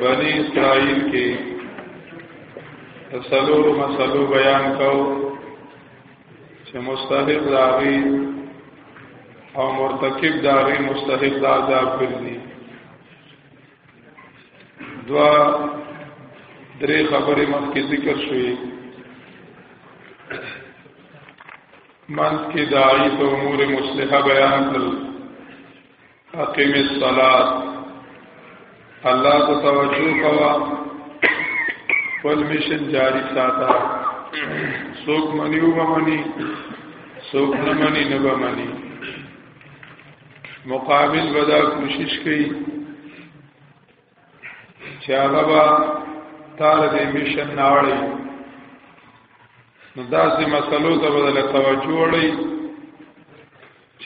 بنی اسرائیل کې تسلور مسلو بیان کو چې مستحق داغي او مرتکب داغي مستحق دا عذاب ګرځي دوا درې خبرې مخکې ذکر شوې منځ کې داعی په امور مصلحه بیان کړل اقیم الصلاة الله ته توجه کوا خپل مشن جاری ساته سوک منی و بمنی سوک نمنی نبمنی مقابل بدا کوشش کئی چې هغه به تار دې مشن ناوړي نو داسې مسلو ته بدل توجه وړي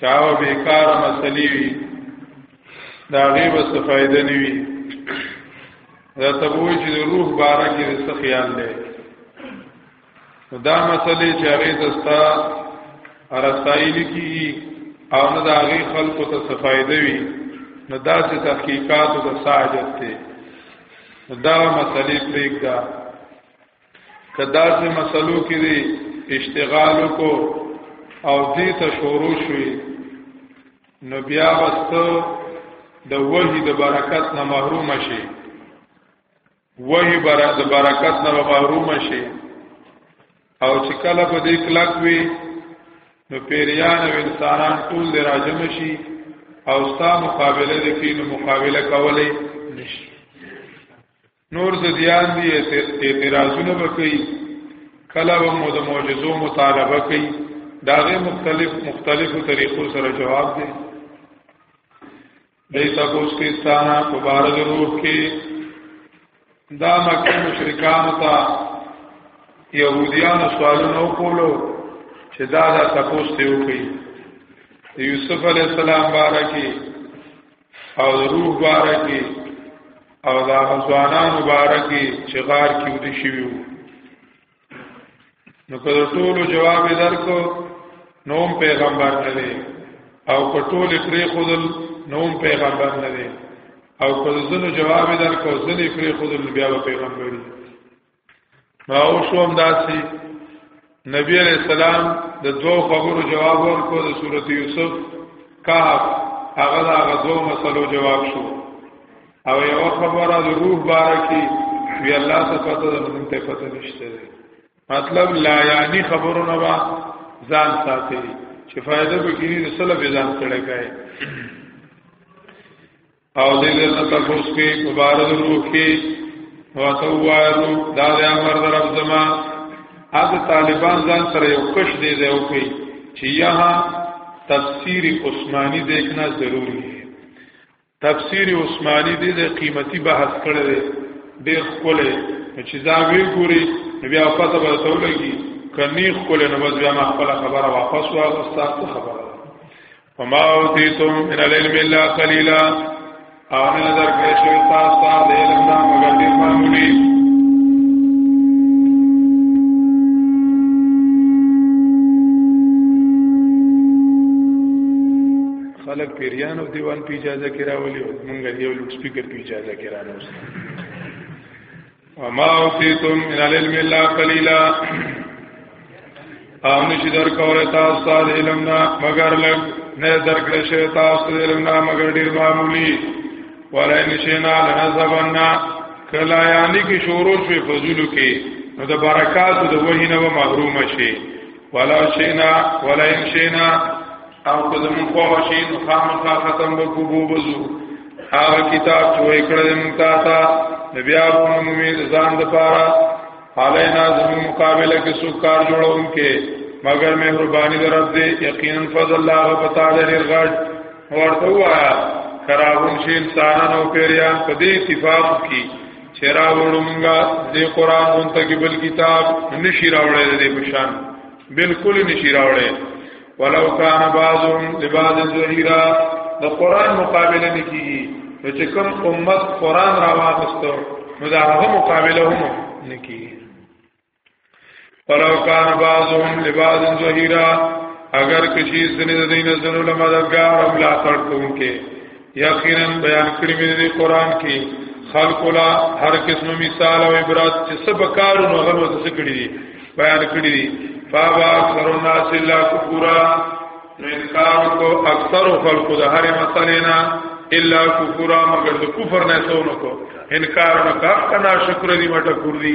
چاو بیکار مسلې وي دا غي بس فائدہ نه وي دا تبوی چې روح بارا کې څه خیال دی دا مسلې چې هغه دستا رسایل کی او نه دا غي خلکو ته څه فائدہ وي نو دا چې تحقیقات او د ساجت ته دا مسلې پرېږده کدا سه مسلو کې دی اشتغال کو او دې ته شروع شوي نو بیا وسته د وحی د برکت نه محروم شي وحی بر د برکت نه محروم شي او چې کله په دې کلک وي نو پیریان او انسانان ټول د راجم شي او ستا مقابله د کینو مقابله کولای نشي نور زديان دي اعتراضونه وکړي کله به مو د معجزو مطالبه کوي دا غي مختلف مختلفو طریقو سره جواب دي دای تاسو کې ستانه مبارک روح کې دا مکه مشرکان ته يهوديان سوالونه وکولو چې دا دا تاسو ته وکړي یوسف علی السلام بارکی او روح بارکی او دا غزوانان مبارکی چې غار کې ودی شویو نو که ټول جواب درکو نوم پیغمبر نه دی او که ټول پری خودل نوم پیغمبر نه دی او که زنو جواب درکو زنی پری خودل بیا پیغمبر دی او شو هم داسي نبی علیہ السلام د دوه خبرو جواب ورکړ د سورته یوسف کاف هغه د هغه دوه مسلو جواب شو او یو خبره د روح باره کې وی الله ته پته د مونږ ته پته نشته مطلب لا یعنی خبرونه وا ځان ساتي چې فائدہ به کینی د سلب ځان سره کوي او دې دې نه تاسو کې مبارک روح کې او توایو دا د امر در رب زما اګ طالبان ځان سره یو کش دې دې او کوي چې یها تفسیر عثماني دیکھنا ضروری ہے تفسیر عثماني دې د قیمتي بحث کړی دی ډېر خولې چې دا وی ګوري بیا پته به تولګي کني خولې نو بیا ما خپل خبره واپس واغسته خبره فما اوتیتم من العلم الا قليلا او نه در کې شو تاسو ته علم نه مګر دې معمولی خلک پیریانو دیوان په اجازه کې راولي مونږ یو لوډ سپیکر په اجازه کې راوستو وما اوتیتم من العلم الا قليلا او نشي در کوله تاسو ته علم نه مگر لږ نه درکړې شوی تاسو ته علم نه مگر ډیر معمولی ولا نشینا لنذبنا کلا یعنی کی شورو شوی فضلو کې نو د برکات د وحی نه محروم شي ولا شینا ولا انشینا او که زمون خواه شي نو خامخا ختم بکو بوبزو هغه کتاب چې وای کړل موږ تا ته بیا په موږ ځان د پاره علینا زمون مقابله کې څوک کار جوړون کې مگر مهرباني در رب دې یقینا فضل الله پتا دې غړ ورته وایا خرابون شي انسانان او پیریان په دې اتفاق کې چرا وړمږه دې قران مونته کې بل کتاب نشي راوړل دې بشان بالکل نشي راوړل ولو کان بعضهم لبعض ظهیرا د قران مقابله نکیږي نو چې کوم امت قران را واغستو نو دا هغه مقابله هم نکیږي ولو کان بعضهم لبعض ظهیرا اگر کشی سنی د دین زنو لمددگار او ملاتړ کوونکې یقینا بیان کړی مې دی قران کې خلق لا هر قسم مثال او عبرت چې سب کارونو هغه څه څه کړی دي بیان کړی دي فابا اکثر الناس الا کفرا نو انکار کو اکثر خلق د هر مسلې نه الا کفرا مگر د کفر نه سونو کو انکار نه کا کنا شکر دی مټه کړی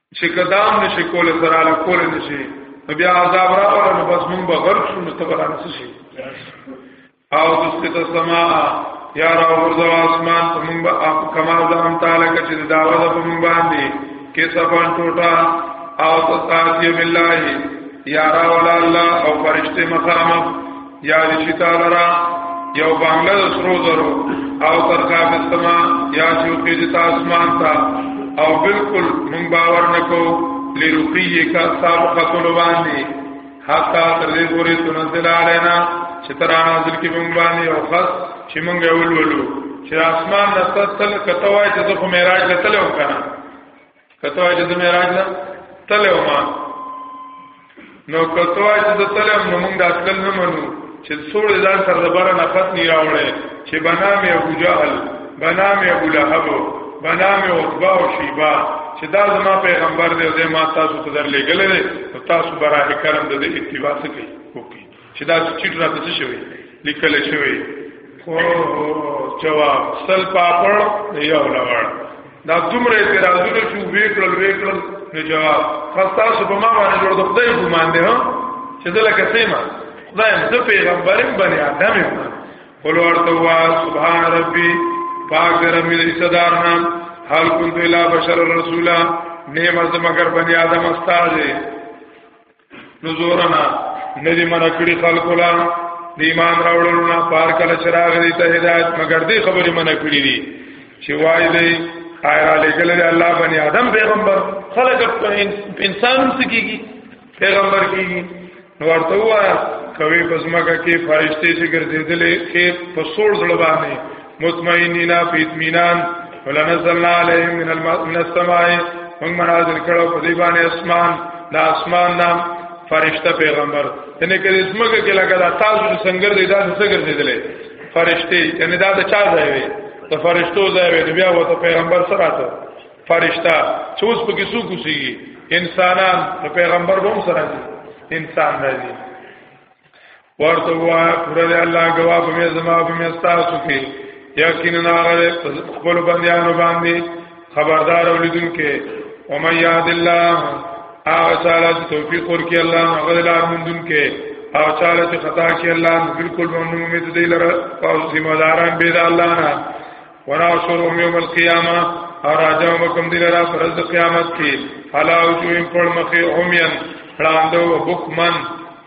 چې قدم نشي کول سره له کول نشي بیا عذاب راول نو بس مونږ به غرق شو نو تبران شي او دسکت السما یا را ورځو اسمان ته مونږ به اپ کمال د هم تعالی کچې د داوا د مونږ باندې کې سبان ټوټا او تاسو بالله یا را ولا الله او فرشته مخامخ یا دې چې تعالی را یو بنگله د سرو زرو او تر کافه سما یا چې او کې د اسمان تا او بالکل مونږ باور نکو لرقیه کا سابقتل باندې حتا تر دې پورې تنزل علینا چې تر نازل کې مونږ باندې او خاص چې مونږ اول ولو چې اسمان نستل کتوای چې زه خو معراج لته لوم کنه کته وای چې د معراج نه تلو ما نو کته وای چې د تلو نو موږ د اصل نه منو چې څوړ ځان سره د بار نه خط نه راوړې چې بنا مې ابو جهل بنا مې ابو لهب بنا مې عتبہ او شیبا چې دا زما پیغمبر دی او زما تاسو ته درلېګل دی تاسو براه کرم د اتباع څخه کوي چې دا چټ راته څه شوی لیکل شوی خو جواب سل پاپړ یو لوړ دا دومره اعتراضونه چې وکړل وکړل نو جواب خاصه سو په ما باندې جوړ د خدای ګمان دی ها چې دلته کسیما خدای د پیغمبرم بنی آدم یم قل ورته وا سبحان ربي پاک رب دې صدر نام حال كنت الى بشر الرسول نیمه مگر بنی آدم استاد نزورنا ندی من کړی خلق لا د ایمان راوړلو نه پار کله چراغ دی ته هدایت مگر دی خبرې من کړی دي چې وای دی آیا لګل دی الله بنی آدم پیغمبر خلق انسان سکیږي پیغمبر کیږي نو ورته وایا کوي پس مګه کې فرشته چې ګرځیدلې کې په سوړ زړه باندې مطمئنین فی اطمینان ولنزلنا علیهم من الماء من السماء موږ منازل کړو په دې باندې اسمان دا اسمان نام فرشتہ پیغمبر یعنی کله اسمګه کې لګا دا تاسو څنګه دې دا څه ګرځیدلې فرشتي یعنی دا د چا ځای وي د فرشتو ځای وي بیا وته پیغمبر سره ته فرشتہ چې اوس په کې څوک اوسېږي انسانان د پیغمبر به هم سره دي انسان راځي ورته وای پر دې الله غوا په مې زما په مې تاسو کې یقینا هغه خپل بندیانو باندې خبردار اولیدون کې او مې یاد الله هغه تعالی چې توفیق ورکړي الله هغه لار مونږون کې او تعالی چې خطا کې الله بالکل ممنون امید دی لره او ذمہ داران به د الله نه وناشرهم یوم القیامه او راځو وکم دی لره پر ورځ قیامت کې حلاو جو پر مخه اومین پړاندو بوکمن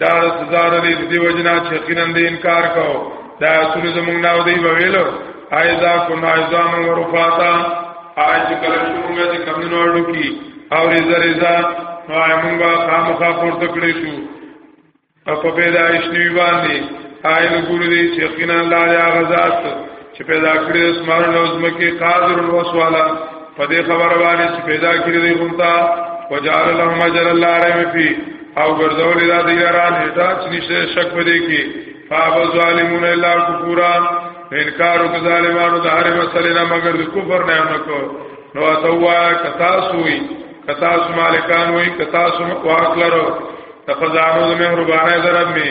دا سزا د دې وجنا چې یقینا دې انکار کو دا سونه زمونږ نه دی ویلو ایزا کنا ایزا من ورفاتا آج کله شروع مې د کمنو اړو کی او رضا رضا نو موږ به خامخا پورته کړی شو په پیدایش نیو باندې آیل ګورو دې چې یقینا الله یا غزاد چې پیدا کړی اسمان او زمکه قادر الوسوالا په دې خبره باندې چې پیدا کړی دی غونتا وجعل لهم اجر الله رحم فی او ګرځول دا دی ران هدا چې نشه شک پدې کې فاب ظالمون الا کفورا انکار وک ظالمانو د هر مسلې نه مگر د کفر نه نه کو نو اتوا کتا سوئی کتا سو مالکان وای کتا سو واکلرو تخزانو د مهربانه درب می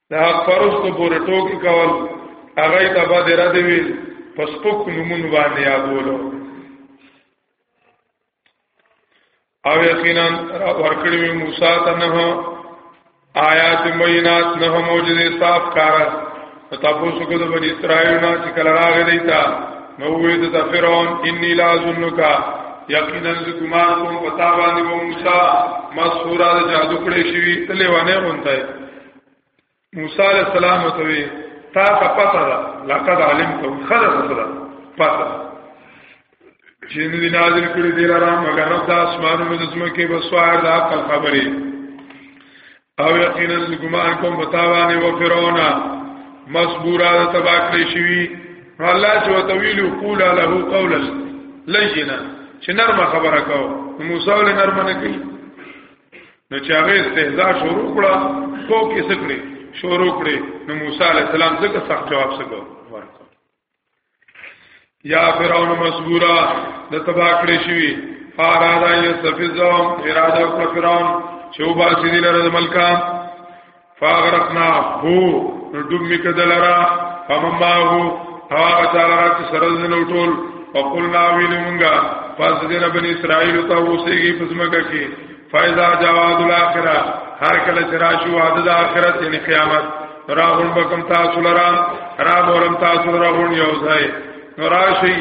د حق پرستو پورې ټوکی کول هغه ته به دره دی ویل پس پک نمون باندې یادولو او یقینا ورکړی وی موسی ته نه آیات مینات نه موجوده صاف کار تاسو کو د بنی اسرائیل نه چې کله راغی دیتا نو وی د فرعون انی لا ظنک یقینا ز ګمان کوم پتا باندې موسی مسورا د جادو کړې شوی تلې ونه مونته موسی علیہ السلام ته وی تا ته پته ده لقد علمت خلص سره پته چې دې نازل کړی دی را مگر رب د اسمانونو د زمکه بسوار د عقل خبرې او یقینا ګمان کوم بتاوانه و فرعون مصبورا د تبا کړی شوی الله چې وتویل قول له قولا لینا چې نرمه خبره کو موسی له نرمه نه کوي نو چې هغه استهزاء شروع کړه تو کې سکړي شروع کړي نو موسی عليه السلام څخه سخت جواب سکو ورکړ یا فرعون مسبورا د تبا کړی شوی فارادا یستفزهم اراده کړ فرعون چې وباسي دي لره ملکان فاغرقنا هو نو ډوب میکدل را فمما هو هغه تعالی را چې سره زنه ټول وقلنا ویل مونږه پس دین بنی اسرائیل ته اوسېږي پسمکه کې فایزا جواد الاخره هر کله چې راشي وعده د آخرت یعنی قیامت راغون بکم تاسو لرا را مورم تاسو لرا غون یو ځای نو راشي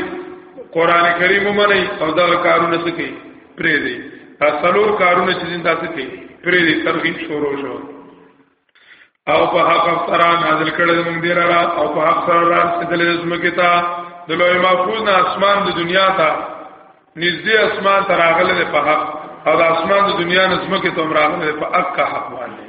قران کریم منی او دا کارونه سکی پرې دی دا څلور کارونه چې دین تاسو کې پرې دی ترغیب شروع شو او په حق افترا نازل کړل موږ دی را او په حق سره را ستل اسم کې تا د لوی محفوظ نه اسمان د دنیا ته نږدې اسمان ته راغله په حق او د اسمان د دنیا نه اسم کې تم راغله په حق حق باندې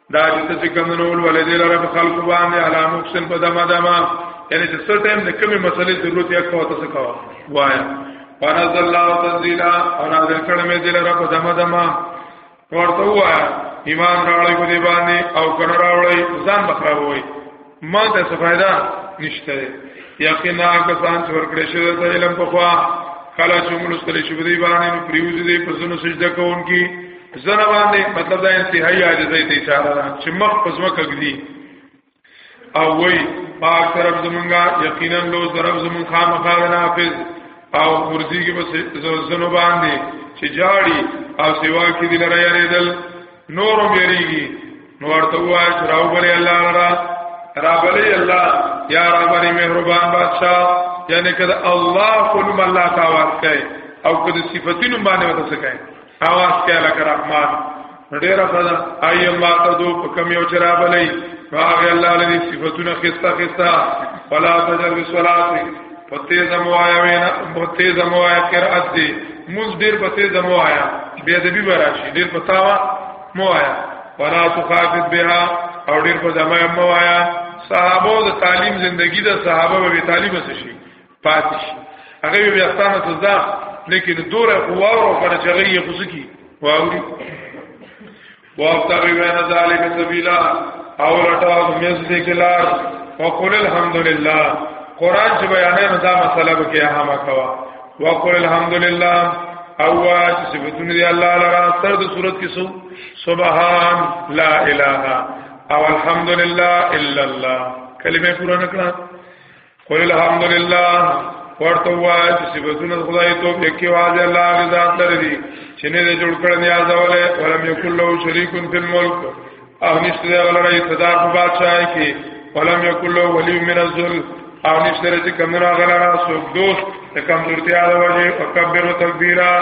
دا چې څه کوم نو ولې دې لاره په خلکو باندې علا مخسن په دما دما یعنی چې څه ټیم د کومې مسلې ضرورت یې کوه تاسو کوه وایا فنزل الله تنزيلا او نازل کړه مې دې لاره په دما دما ورته وایا ایمان راوړی په دې باندې او کنه راوړی ځان بخراوي ما ته څه فائدہ نشته یقینا کسان چې ورکړې شوی د علم په خوا کله چې موږ ستړي شو دی باندې نو پریوځي دی په زونو سجده کوونکی زنه باندې مطلب دا انتهایی عاجزۍ ته اشاره ده چې مخ په ځمکه کږدي او وای پاک طرف زمونږه یقینا لو طرف زمون خامخا نافذ او مرزي کې بس زنه باندې چې جاړي او سیوا کې دلاره یریدل نورم یریږي نو ورته وای چې راوبلې الله لرا راوبلې الله یا راوبلې مهربان بادشاہ یعنی کده الله فلم الله تعالی کوي او کده صفاتینو باندې وته څه کوي اواز کوي لکه رحمان ډیر خدا اي ما ته دو په کم یو چر راوبلې هغه الله لري صفاتونه خستا خستا فلا تجر بصلاتک پته زموایا وینا پته زموایا قرات دی موږ ډیر پته زموایا بے ادبی براشي ډیر پتاوا مو آیا ولا تخافت بها او ډیر په زما مو آیا صحابه د تعلیم زندگی د صحابه به تعلیم څه شي پاتې شي هغه بیا ستانه ته ځه لیکن دور قوا او پر چغې یې خوځکی واوري وابتغي بين ذلك سبيلا او لټاو مېز دې کلار وقول الحمدلله قران چې بیانې نو دا مسله به کې اهمه کوا وقل الحمد لله اواج صفاتون دی الله لرا سر د صورت کې سو سبحان لا اله او الحمد لله الا الله کلمه پورا نکړه قل الحمد لله ورته وای چې صفاتونه خدای ته په کې واځي الله غزاد لري چې نه جوړ کړنی ازوله ولم یکل له شریکون فی الملک او نشته دی غلره اقتدار په بادشاہي کې ولم یکل له ولی من الذل او نشته دی چې کمنه غلره سوک دوست د کمزورتیا د وجه او کبیر او تکبیرا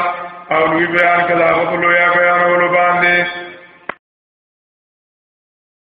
او لوی بیان کړه هغه په لویا بیان ولو باندې